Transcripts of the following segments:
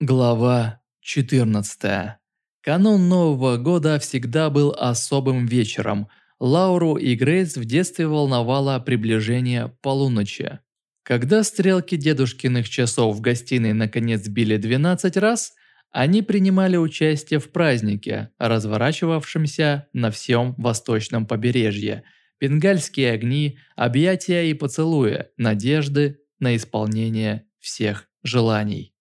Глава 14. Канун Нового года всегда был особым вечером. Лауру и Грейс в детстве волновало приближение полуночи. Когда стрелки дедушкиных часов в гостиной наконец били 12 раз, они принимали участие в празднике, разворачивавшемся на всем восточном побережье. Бенгальские огни, объятия и поцелуи, надежды на исполнение всех желаний.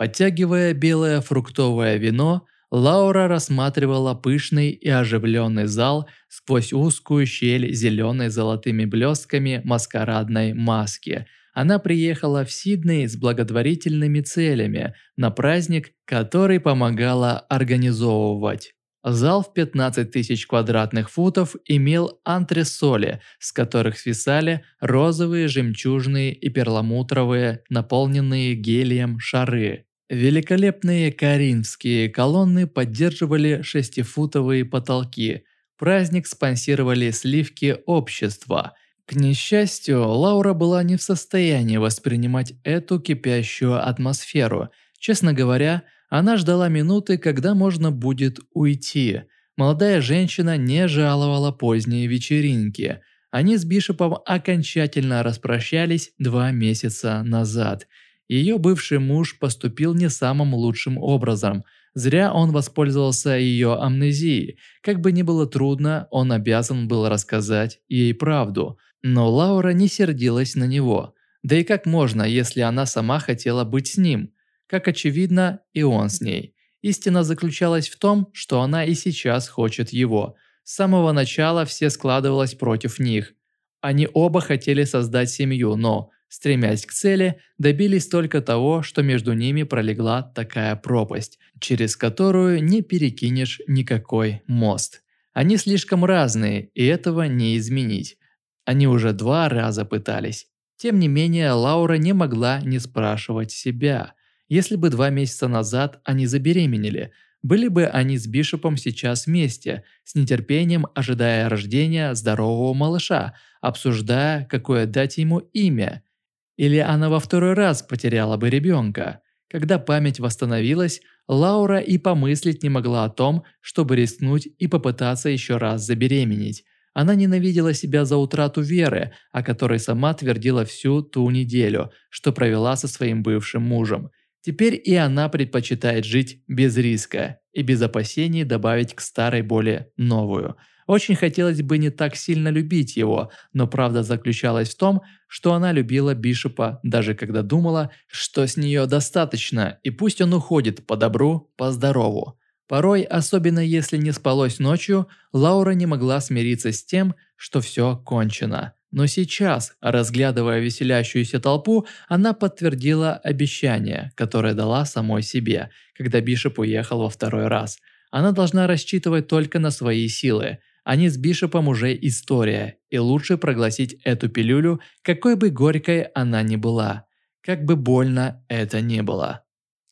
Подтягивая белое фруктовое вино, Лаура рассматривала пышный и оживленный зал сквозь узкую щель зеленой золотыми блестками маскарадной маски. Она приехала в Сидней с благотворительными целями на праздник, который помогала организовывать. Зал в 15 тысяч квадратных футов имел антресоли, с которых свисали розовые, жемчужные и перламутровые, наполненные гелием шары. Великолепные коринфские колонны поддерживали шестифутовые потолки. Праздник спонсировали сливки общества. К несчастью, Лаура была не в состоянии воспринимать эту кипящую атмосферу. Честно говоря, она ждала минуты, когда можно будет уйти. Молодая женщина не жаловала поздние вечеринки. Они с Бишопом окончательно распрощались два месяца назад – ее бывший муж поступил не самым лучшим образом. Зря он воспользовался ее амнезией. Как бы ни было трудно, он обязан был рассказать ей правду. Но Лаура не сердилась на него. Да и как можно, если она сама хотела быть с ним? Как очевидно, и он с ней. Истина заключалась в том, что она и сейчас хочет его. С самого начала все складывалось против них. Они оба хотели создать семью, но стремясь к цели, добились только того, что между ними пролегла такая пропасть, через которую не перекинешь никакой мост. Они слишком разные, и этого не изменить. Они уже два раза пытались. Тем не менее, Лаура не могла не спрашивать себя. Если бы два месяца назад они забеременели, были бы они с Бишопом сейчас вместе, с нетерпением ожидая рождения здорового малыша, обсуждая, какое дать ему имя – или она во второй раз потеряла бы ребенка. Когда память восстановилась, Лаура и помыслить не могла о том, чтобы рискнуть и попытаться еще раз забеременеть. Она ненавидела себя за утрату веры, о которой сама твердила всю ту неделю, что провела со своим бывшим мужем. Теперь и она предпочитает жить без риска и без опасений добавить к старой боли новую – очень хотелось бы не так сильно любить его, но правда заключалась в том, что она любила Бишопа, даже когда думала, что с нее достаточно, и пусть он уходит по добру, по здорову. Порой, особенно если не спалось ночью, Лаура не могла смириться с тем, что все кончено. Но сейчас, разглядывая веселящуюся толпу, она подтвердила обещание, которое дала самой себе, когда Бишоп уехал во второй раз. Она должна рассчитывать только на свои силы – они с Бишопом уже история, и лучше проглотить эту пилюлю, какой бы горькой она ни была, как бы больно это ни было.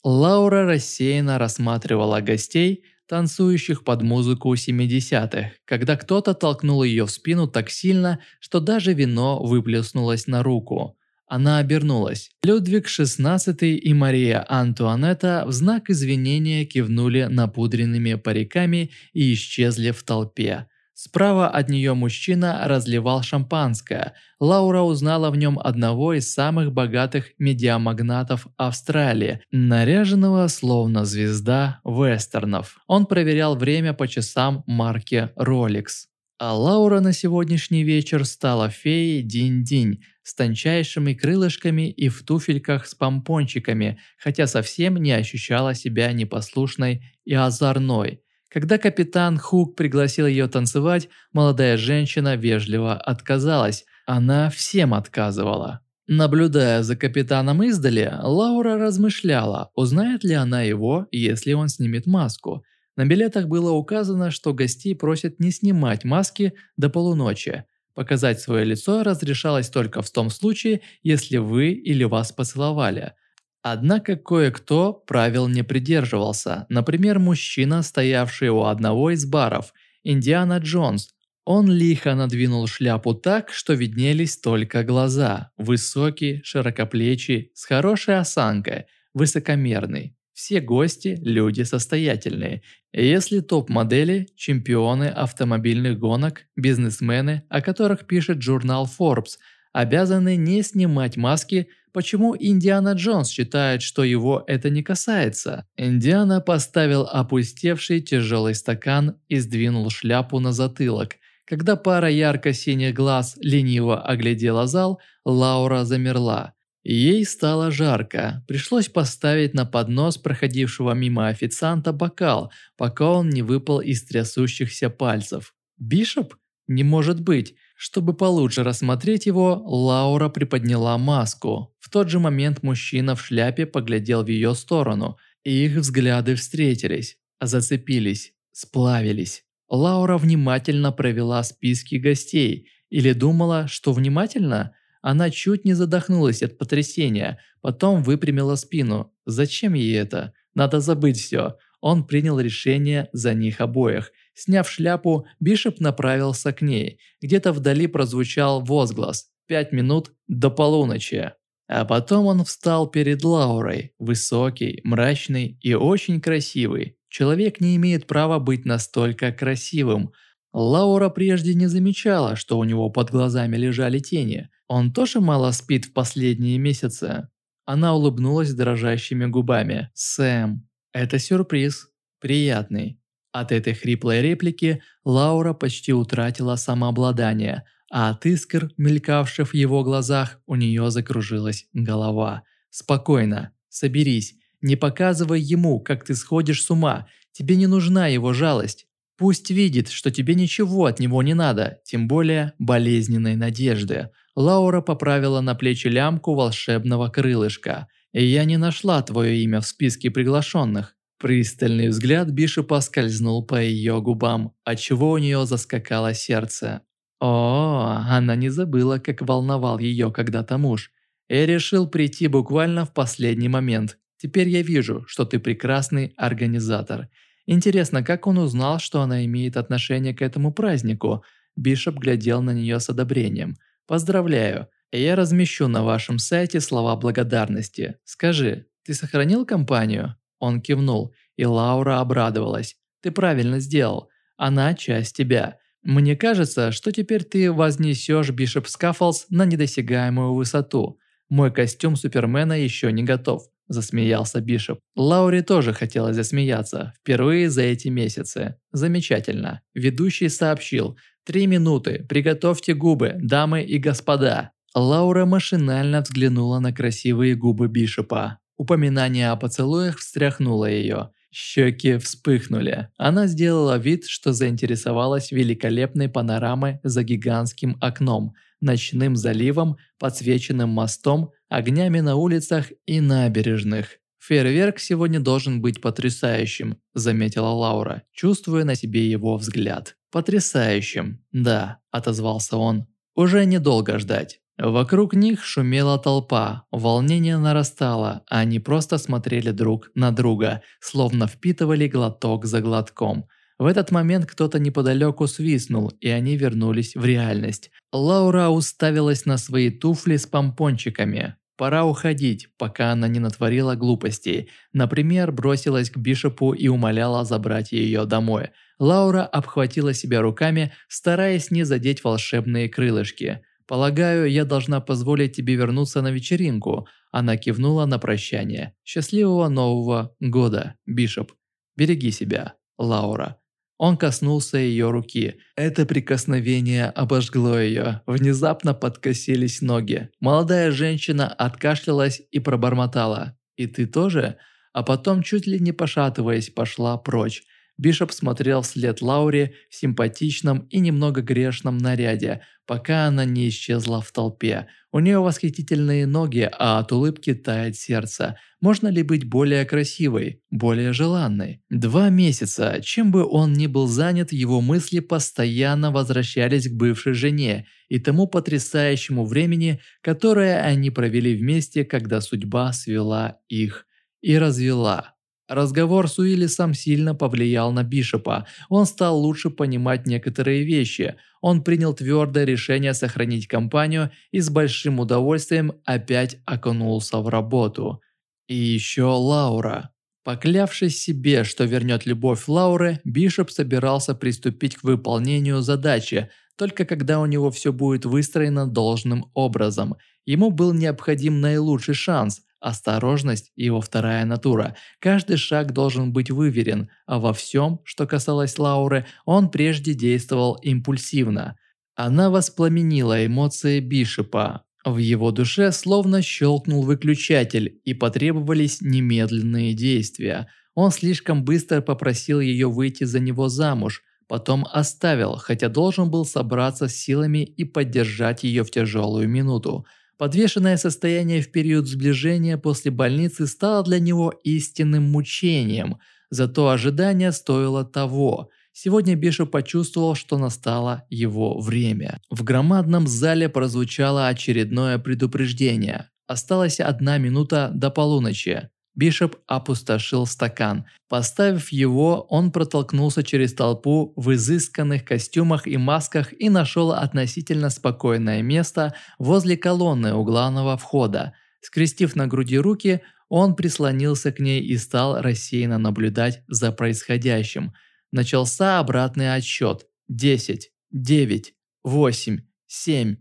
Лаура рассеянно рассматривала гостей, танцующих под музыку 70-х, когда кто-то толкнул ее в спину так сильно, что даже вино выплеснулось на руку. Она обернулась. Людвиг XVI и Мария Антуанетта в знак извинения кивнули напудренными париками и исчезли в толпе. Справа от нее мужчина разливал шампанское. Лаура узнала в нем одного из самых богатых медиамагнатов Австралии, наряженного словно звезда вестернов. Он проверял время по часам марки Rolex. А Лаура на сегодняшний вечер стала феей Динь-Динь с тончайшими крылышками и в туфельках с помпончиками, хотя совсем не ощущала себя непослушной и озорной – когда капитан Хук пригласил ее танцевать, молодая женщина вежливо отказалась. Она всем отказывала. Наблюдая за капитаном издали, Лаура размышляла, узнает ли она его, если он снимет маску. На билетах было указано, что гостей просят не снимать маски до полуночи. Показать свое лицо разрешалось только в том случае, если вы или вас поцеловали – Однако кое-кто правил не придерживался. Например, мужчина, стоявший у одного из баров, Индиана Джонс. Он лихо надвинул шляпу так, что виднелись только глаза. Высокий, широкоплечий, с хорошей осанкой, высокомерный. Все гости – люди состоятельные. Если топ-модели – чемпионы автомобильных гонок, бизнесмены, о которых пишет журнал Forbes, обязаны не снимать маски, почему Индиана Джонс считает, что его это не касается. Индиана поставил опустевший тяжелый стакан и сдвинул шляпу на затылок. Когда пара ярко-синих глаз лениво оглядела зал, Лаура замерла. Ей стало жарко, пришлось поставить на поднос проходившего мимо официанта бокал, пока он не выпал из трясущихся пальцев. «Бишоп? Не может быть!» Чтобы получше рассмотреть его, Лаура приподняла маску. В тот же момент мужчина в шляпе поглядел в ее сторону, и их взгляды встретились, зацепились, сплавились. Лаура внимательно провела списки гостей или думала, что внимательно – она чуть не задохнулась от потрясения, потом выпрямила спину. Зачем ей это? Надо забыть все. Он принял решение за них обоих. Сняв шляпу, Бишоп направился к ней. Где-то вдали прозвучал возглас. Пять минут до полуночи. А потом он встал перед Лаурой, высокий, мрачный и очень красивый. Человек не имеет права быть настолько красивым. Лаура прежде не замечала, что у него под глазами лежали тени. Он тоже мало спит в последние месяцы. Она улыбнулась дрожащими губами. «Сэм, это сюрприз. Приятный». От этой хриплой реплики Лаура почти утратила самообладание, а от искр, мелькавших в его глазах, у нее закружилась голова. «Спокойно, соберись, не показывай ему, как ты сходишь с ума, тебе не нужна его жалость. Пусть видит, что тебе ничего от него не надо, тем более болезненной надежды. Лаура поправила на плечи лямку волшебного крылышка. «И я не нашла твое имя в списке приглашенных». Пристальный взгляд Бишопа скользнул по ее губам, отчего у нее заскакало сердце. О, она не забыла, как волновал ее когда-то муж. И решил прийти буквально в последний момент. Теперь я вижу, что ты прекрасный организатор. Интересно, как он узнал, что она имеет отношение к этому празднику? Бишоп глядел на нее с одобрением. Поздравляю. Я размещу на вашем сайте слова благодарности. Скажи, ты сохранил компанию? Он кивнул, и Лаура обрадовалась. Ты правильно сделал. Она часть тебя. Мне кажется, что теперь ты вознесешь Бишоп Скаффлс на недосягаемую высоту. Мой костюм Супермена еще не готов. Засмеялся Бишоп. Лауре тоже хотелось засмеяться. Впервые за эти месяцы. Замечательно. Ведущий сообщил, Три минуты, приготовьте губы, дамы и господа. Лаура машинально взглянула на красивые губы Бишопа. Упоминание о поцелуях встряхнуло ее. Щеки вспыхнули. Она сделала вид, что заинтересовалась великолепной панорамой за гигантским окном, ночным заливом, подсвеченным мостом, огнями на улицах и набережных. «Фейерверк сегодня должен быть потрясающим», – заметила Лаура, чувствуя на себе его взгляд. «Потрясающим, да», – отозвался он. «Уже недолго ждать». Вокруг них шумела толпа, волнение нарастало, а они просто смотрели друг на друга, словно впитывали глоток за глотком. В этот момент кто-то неподалеку свистнул, и они вернулись в реальность. Лаура уставилась на свои туфли с помпончиками. Пора уходить, пока она не натворила глупостей. Например, бросилась к Бишопу и умоляла забрать ее домой. Лаура обхватила себя руками, стараясь не задеть волшебные крылышки. «Полагаю, я должна позволить тебе вернуться на вечеринку», она кивнула на прощание. «Счастливого Нового года, Бишоп. Береги себя, Лаура». Он коснулся ее руки. Это прикосновение обожгло ее. Внезапно подкосились ноги. Молодая женщина откашлялась и пробормотала. «И ты тоже?» А потом, чуть ли не пошатываясь, пошла прочь. Бишоп смотрел вслед Лауре в симпатичном и немного грешном наряде, пока она не исчезла в толпе. У нее восхитительные ноги, а от улыбки тает сердце. Можно ли быть более красивой, более желанной? Два месяца, чем бы он ни был занят, его мысли постоянно возвращались к бывшей жене и тому потрясающему времени, которое они провели вместе, когда судьба свела их и развела. Разговор с Уиллисом сильно повлиял на Бишопа. Он стал лучше понимать некоторые вещи. Он принял твердое решение сохранить компанию и с большим удовольствием опять окунулся в работу. И еще Лаура. Поклявшись себе, что вернет любовь Лауры, Бишоп собирался приступить к выполнению задачи, только когда у него все будет выстроено должным образом. Ему был необходим наилучший шанс, осторожность – его вторая натура. Каждый шаг должен быть выверен, а во всем, что касалось Лауры, он прежде действовал импульсивно. Она воспламенила эмоции Бишопа, в его душе словно щелкнул выключатель и потребовались немедленные действия. Он слишком быстро попросил ее выйти за него замуж, потом оставил, хотя должен был собраться с силами и поддержать ее в тяжелую минуту. Подвешенное состояние в период сближения после больницы стало для него истинным мучением, зато ожидание стоило того. Сегодня Бишу почувствовал, что настало его время. В громадном зале прозвучало очередное предупреждение. Осталась одна минута до полуночи. Бишоп опустошил стакан. Поставив его, он протолкнулся через толпу в изысканных костюмах и масках и нашел относительно спокойное место возле колонны у главного входа. Скрестив на груди руки, он прислонился к ней и стал рассеянно наблюдать за происходящим – Начался обратный отсчет. 10, 9, 8, 7.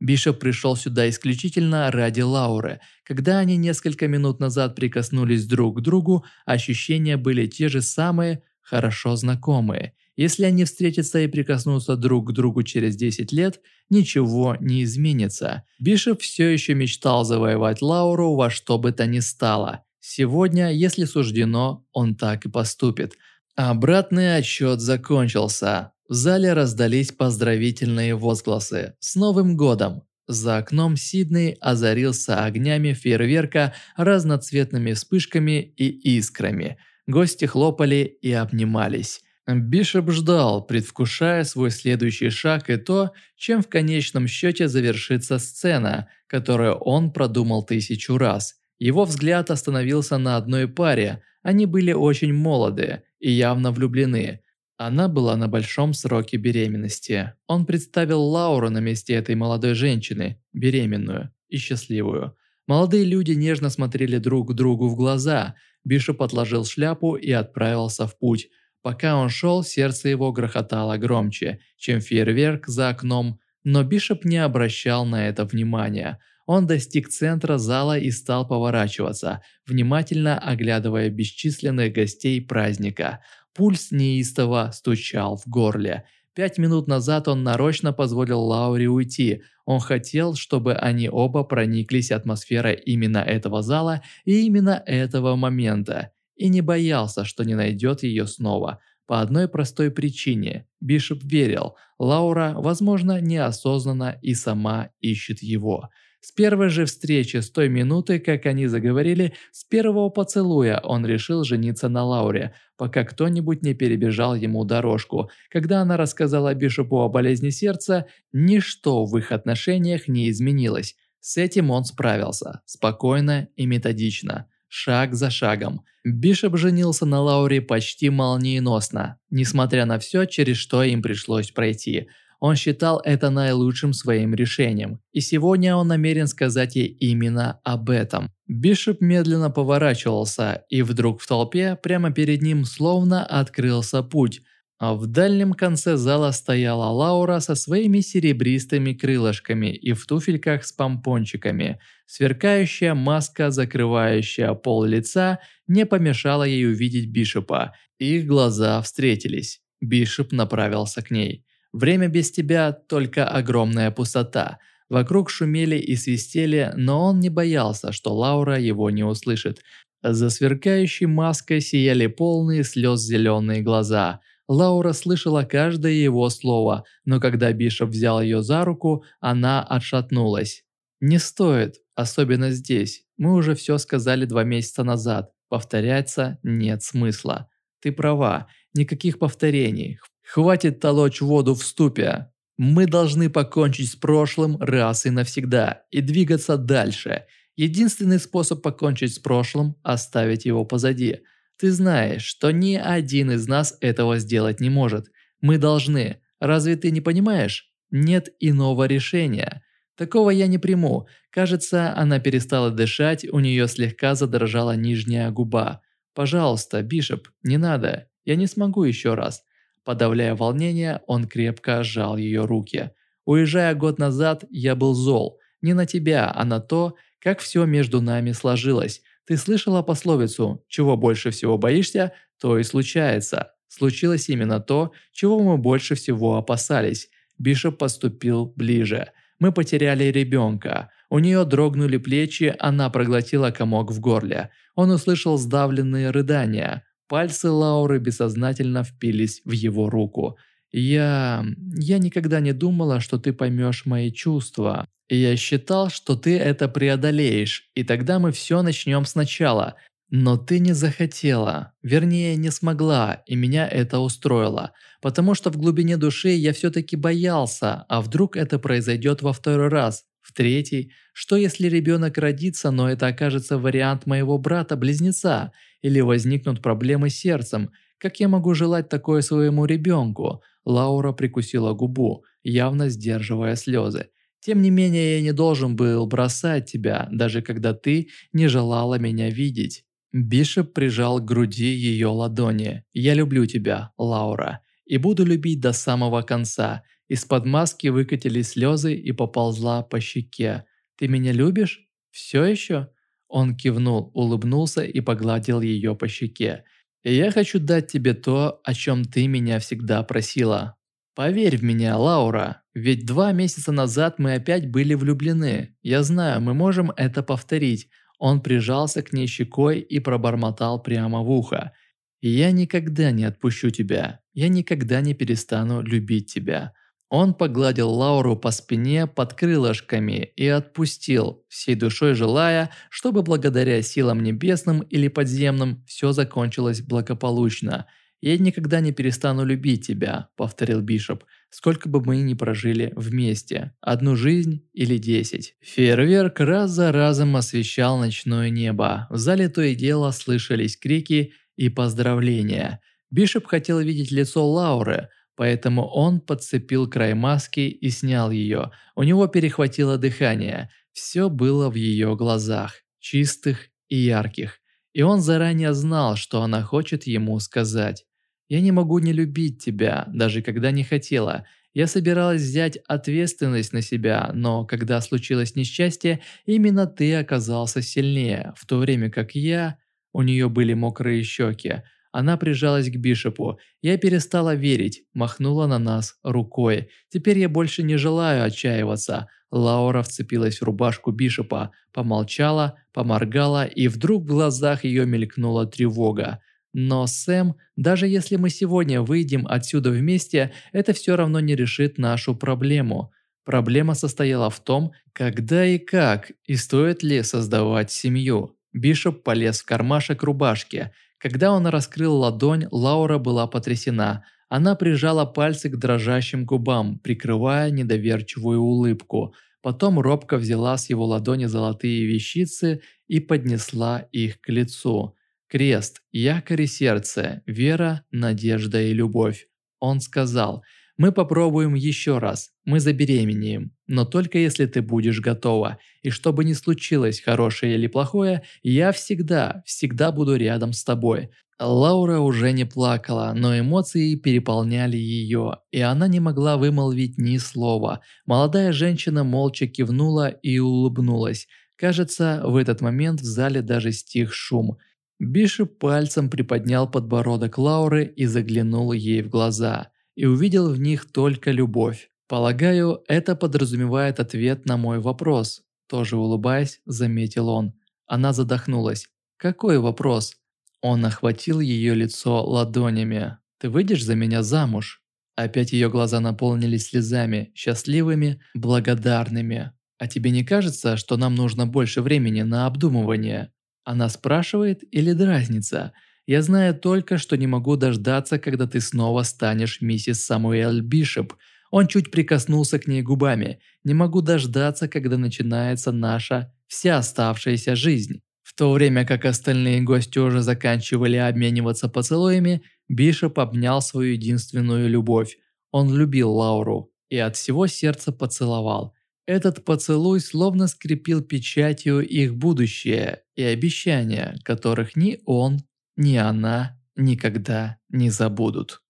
Бишоп пришел сюда исключительно ради Лауры. Когда они несколько минут назад прикоснулись друг к другу, ощущения были те же самые, хорошо знакомые. Если они встретятся и прикоснутся друг к другу через 10 лет, ничего не изменится. Бишоп все еще мечтал завоевать Лауру во что бы то ни стало. Сегодня, если суждено, он так и поступит – Обратный отсчет закончился. В зале раздались поздравительные возгласы. С Новым годом! За окном Сидней озарился огнями фейерверка, разноцветными вспышками и искрами. Гости хлопали и обнимались. Бишоп ждал, предвкушая свой следующий шаг и то, чем в конечном счете завершится сцена, которую он продумал тысячу раз. Его взгляд остановился на одной паре, они были очень молоды и явно влюблены. Она была на большом сроке беременности. Он представил Лауру на месте этой молодой женщины, беременную и счастливую. Молодые люди нежно смотрели друг другу в глаза. Бишоп отложил шляпу и отправился в путь. Пока он шел, сердце его грохотало громче, чем фейерверк за окном, но Бишоп не обращал на это внимания. Он достиг центра зала и стал поворачиваться, внимательно оглядывая бесчисленных гостей праздника. Пульс неистово стучал в горле. Пять минут назад он нарочно позволил Лауре уйти. Он хотел, чтобы они оба прониклись атмосферой именно этого зала и именно этого момента. И не боялся, что не найдет ее снова. По одной простой причине. Бишоп верил, Лаура, возможно, неосознанно и сама ищет его. С первой же встречи, с той минуты, как они заговорили, с первого поцелуя он решил жениться на Лауре, пока кто-нибудь не перебежал ему дорожку. Когда она рассказала Бишопу о болезни сердца, ничто в их отношениях не изменилось. С этим он справился, спокойно и методично, шаг за шагом. Бишоп женился на Лауре почти молниеносно, несмотря на все, через что им пришлось пройти – он считал это наилучшим своим решением, и сегодня он намерен сказать ей именно об этом. Бишоп медленно поворачивался, и вдруг в толпе прямо перед ним словно открылся путь. А в дальнем конце зала стояла Лаура со своими серебристыми крылышками и в туфельках с помпончиками. Сверкающая маска, закрывающая пол лица, не помешала ей увидеть Бишопа. Их глаза встретились. Бишоп направился к ней. Время без тебя – только огромная пустота. Вокруг шумели и свистели, но он не боялся, что Лаура его не услышит. За сверкающей маской сияли полные слез зеленые глаза. Лаура слышала каждое его слово, но когда Бишоп взял ее за руку, она отшатнулась. «Не стоит, особенно здесь. Мы уже все сказали два месяца назад. Повторяться нет смысла. Ты права, никаких повторений. Хватит толочь воду в ступе. Мы должны покончить с прошлым раз и навсегда и двигаться дальше. Единственный способ покончить с прошлым – оставить его позади. Ты знаешь, что ни один из нас этого сделать не может. Мы должны. Разве ты не понимаешь? Нет иного решения. Такого я не приму. Кажется, она перестала дышать, у нее слегка задрожала нижняя губа. Пожалуйста, Бишоп, не надо, я не смогу еще раз». Подавляя волнение, он крепко сжал ее руки. Уезжая год назад, я был зол. Не на тебя, а на то, как все между нами сложилось. Ты слышала пословицу «Чего больше всего боишься, то и случается». Случилось именно то, чего мы больше всего опасались. Бишоп поступил ближе. Мы потеряли ребенка. У нее дрогнули плечи, она проглотила комок в горле. Он услышал сдавленные рыдания. Пальцы Лауры бессознательно впились в его руку. «Я... я никогда не думала, что ты поймешь мои чувства. Я считал, что ты это преодолеешь, и тогда мы все начнем сначала. Но ты не захотела, вернее не смогла, и меня это устроило. Потому что в глубине души я все-таки боялся, а вдруг это произойдет во второй раз, в третий. Что если ребенок родится, но это окажется вариант моего брата-близнеца, или возникнут проблемы с сердцем. Как я могу желать такое своему ребенку? Лаура прикусила губу, явно сдерживая слезы. Тем не менее, я не должен был бросать тебя, даже когда ты не желала меня видеть. Бишоп прижал к груди ее ладони. «Я люблю тебя, Лаура, и буду любить до самого конца». Из-под маски выкатились слезы и поползла по щеке. «Ты меня любишь? Все еще?» Он кивнул, улыбнулся и погладил ее по щеке. «И я хочу дать тебе то, о чем ты меня всегда просила. Поверь в меня, Лаура, ведь два месяца назад мы опять были влюблены. Я знаю, мы можем это повторить. Он прижался к ней щекой и пробормотал прямо в ухо. «Я никогда не отпущу тебя. Я никогда не перестану любить тебя». Он погладил Лауру по спине под крылышками и отпустил, всей душой желая, чтобы благодаря силам небесным или подземным все закончилось благополучно – «Я никогда не перестану любить тебя», – повторил Бишоп, «сколько бы мы ни прожили вместе, одну жизнь или десять». Фейерверк раз за разом освещал ночное небо. В зале то и дело слышались крики и поздравления. Бишоп хотел видеть лицо Лауры, поэтому он подцепил край маски и снял ее. У него перехватило дыхание. Все было в ее глазах, чистых и ярких. И он заранее знал, что она хочет ему сказать. Я не могу не любить тебя, даже когда не хотела. Я собиралась взять ответственность на себя, но когда случилось несчастье, именно ты оказался сильнее, в то время как я... У нее были мокрые щеки. Она прижалась к Бишопу. Я перестала верить, махнула на нас рукой. Теперь я больше не желаю отчаиваться. Лаура вцепилась в рубашку Бишопа, помолчала, поморгала, и вдруг в глазах ее мелькнула тревога. Но, Сэм, даже если мы сегодня выйдем отсюда вместе, это все равно не решит нашу проблему. Проблема состояла в том, когда и как, и стоит ли создавать семью. Бишоп полез в кармашек рубашки. Когда он раскрыл ладонь, Лаура была потрясена. Она прижала пальцы к дрожащим губам, прикрывая недоверчивую улыбку. Потом робко взяла с его ладони золотые вещицы и поднесла их к лицу. Крест, якорь и сердце, вера, надежда и любовь. Он сказал, мы попробуем еще раз, мы забеременеем, но только если ты будешь готова. И что бы ни случилось, хорошее или плохое, я всегда, всегда буду рядом с тобой. Лаура уже не плакала, но эмоции переполняли ее, и она не могла вымолвить ни слова. Молодая женщина молча кивнула и улыбнулась. Кажется, в этот момент в зале даже стих шум – Биши пальцем приподнял подбородок Лауры и заглянул ей в глаза, и увидел в них только любовь. Полагаю, это подразумевает ответ на мой вопрос. Тоже улыбаясь, заметил он. Она задохнулась. «Какой вопрос?» Он охватил ее лицо ладонями. «Ты выйдешь за меня замуж?» Опять ее глаза наполнились слезами, счастливыми, благодарными. «А тебе не кажется, что нам нужно больше времени на обдумывание?» Она спрашивает или дразнится. Я знаю только, что не могу дождаться, когда ты снова станешь миссис Самуэль Бишоп. Он чуть прикоснулся к ней губами. Не могу дождаться, когда начинается наша вся оставшаяся жизнь. В то время как остальные гости уже заканчивали обмениваться поцелуями, Бишоп обнял свою единственную любовь. Он любил Лауру и от всего сердца поцеловал. Этот поцелуй словно скрепил печатью их будущее и обещания, которых ни он, ни она никогда не забудут.